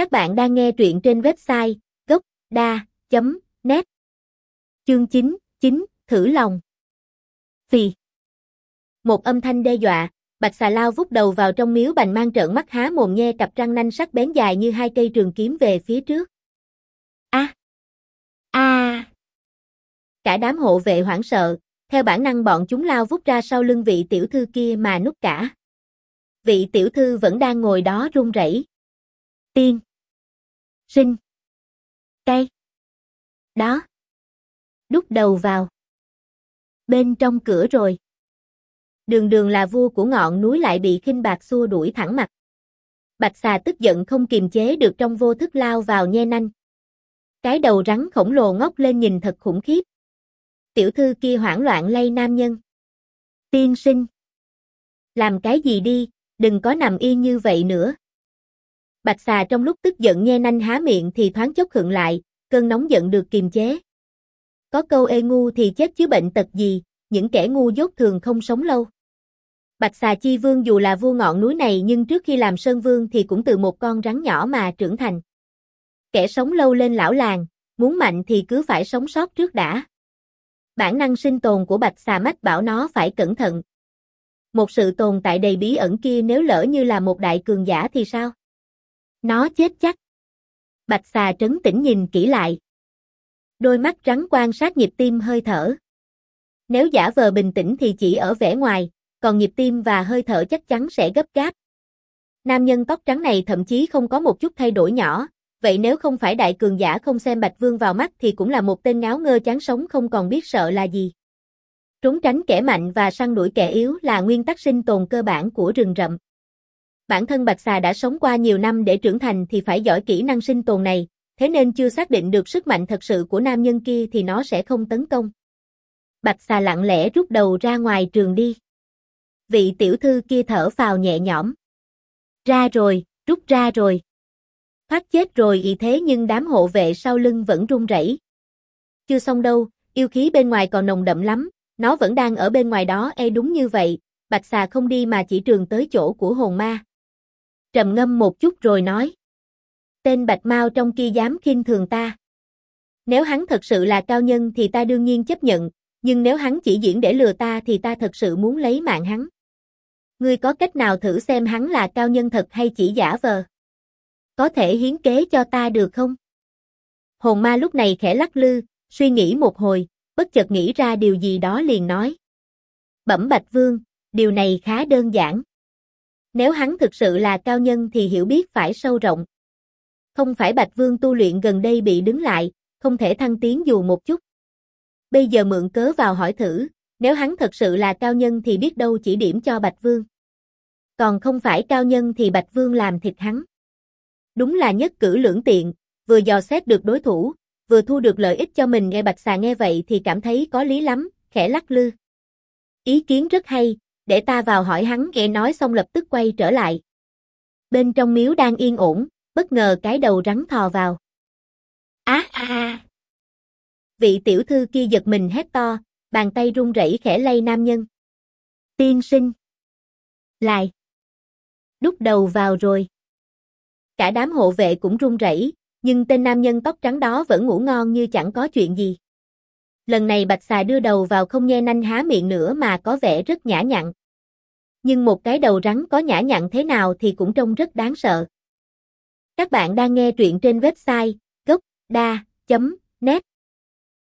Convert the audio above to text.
Các bạn đang nghe truyện trên website gốc.da.net Chương 9, 9, thử lòng Phì Một âm thanh đe dọa, bạch xà lao vút đầu vào trong miếu bành mang trợn mắt há mồm nhe cặp răng nanh sắc bén dài như hai cây trường kiếm về phía trước. A A Cả đám hộ vệ hoảng sợ, theo bản năng bọn chúng lao vút ra sau lưng vị tiểu thư kia mà nút cả. Vị tiểu thư vẫn đang ngồi đó run rẩy. Tiên sinh. Cây. Đó. Đút đầu vào. Bên trong cửa rồi. Đường đường là vua của ngọn núi lại bị khinh bạc xua đuổi thẳng mặt. Bạch xà tức giận không kiềm chế được trong vô thức lao vào nhe nanh. Cái đầu rắn khổng lồ ngóc lên nhìn thật khủng khiếp. Tiểu thư kia hoảng loạn lay nam nhân. Tiên sinh. Làm cái gì đi, đừng có nằm yên như vậy nữa. Bạch xà trong lúc tức giận nghe nanh há miệng thì thoáng chốc khựng lại, cơn nóng giận được kiềm chế. Có câu ê ngu thì chết chứ bệnh tật gì, những kẻ ngu dốt thường không sống lâu. Bạch xà chi vương dù là vua ngọn núi này nhưng trước khi làm sơn vương thì cũng từ một con rắn nhỏ mà trưởng thành. Kẻ sống lâu lên lão làng, muốn mạnh thì cứ phải sống sót trước đã. Bản năng sinh tồn của bạch xà mách bảo nó phải cẩn thận. Một sự tồn tại đầy bí ẩn kia nếu lỡ như là một đại cường giả thì sao? Nó chết chắc. Bạch xà trấn tĩnh nhìn kỹ lại. Đôi mắt trắng quan sát nhịp tim hơi thở. Nếu giả vờ bình tĩnh thì chỉ ở vẻ ngoài, còn nhịp tim và hơi thở chắc chắn sẽ gấp gáp. Nam nhân tóc trắng này thậm chí không có một chút thay đổi nhỏ, vậy nếu không phải đại cường giả không xem Bạch Vương vào mắt thì cũng là một tên ngáo ngơ chán sống không còn biết sợ là gì. Trốn tránh kẻ mạnh và săn đuổi kẻ yếu là nguyên tắc sinh tồn cơ bản của rừng rậm. Bản thân Bạch Xà đã sống qua nhiều năm để trưởng thành thì phải giỏi kỹ năng sinh tồn này, thế nên chưa xác định được sức mạnh thật sự của nam nhân kia thì nó sẽ không tấn công. Bạch Xà lặng lẽ rút đầu ra ngoài trường đi. Vị tiểu thư kia thở phào nhẹ nhõm. Ra rồi, rút ra rồi. Thoát chết rồi y thế nhưng đám hộ vệ sau lưng vẫn run rẩy. Chưa xong đâu, yêu khí bên ngoài còn nồng đậm lắm, nó vẫn đang ở bên ngoài đó e đúng như vậy, bạch xà không đi mà chỉ trường tới chỗ của hồn ma trầm ngâm một chút rồi nói. Tên Bạch Mao trong kia dám khinh thường ta. Nếu hắn thật sự là cao nhân thì ta đương nhiên chấp nhận, nhưng nếu hắn chỉ diễn để lừa ta thì ta thật sự muốn lấy mạng hắn. Ngươi có cách nào thử xem hắn là cao nhân thật hay chỉ giả vờ? Có thể hiến kế cho ta được không? Hồn ma lúc này khẽ lắc lư, suy nghĩ một hồi, bất chợt nghĩ ra điều gì đó liền nói. Bẩm Bạch Vương, điều này khá đơn giản. Nếu hắn thực sự là cao nhân thì hiểu biết phải sâu rộng. Không phải Bạch Vương tu luyện gần đây bị đứng lại, không thể thăng tiến dù một chút. Bây giờ mượn cớ vào hỏi thử, nếu hắn thật sự là cao nhân thì biết đâu chỉ điểm cho Bạch Vương. Còn không phải cao nhân thì Bạch Vương làm thịt hắn. Đúng là nhất cử lưỡng tiện, vừa dò xét được đối thủ, vừa thu được lợi ích cho mình nghe Bạch Xà nghe vậy thì cảm thấy có lý lắm, khẽ lắc lư. Ý kiến rất hay, để ta vào hỏi hắn nghe nói xong lập tức quay trở lại. Bên trong miếu đang yên ổn, bất ngờ cái đầu rắn thò vào. Á a Vị tiểu thư kia giật mình hét to, bàn tay run rẩy khẽ lay nam nhân. Tiên sinh. Lại. Đút đầu vào rồi. Cả đám hộ vệ cũng run rẩy, nhưng tên nam nhân tóc trắng đó vẫn ngủ ngon như chẳng có chuyện gì. Lần này bạch xà đưa đầu vào không nghe nanh há miệng nữa mà có vẻ rất nhã nhặn nhưng một cái đầu rắn có nhã nhặn thế nào thì cũng trông rất đáng sợ. Các bạn đang nghe truyện trên website gocda.net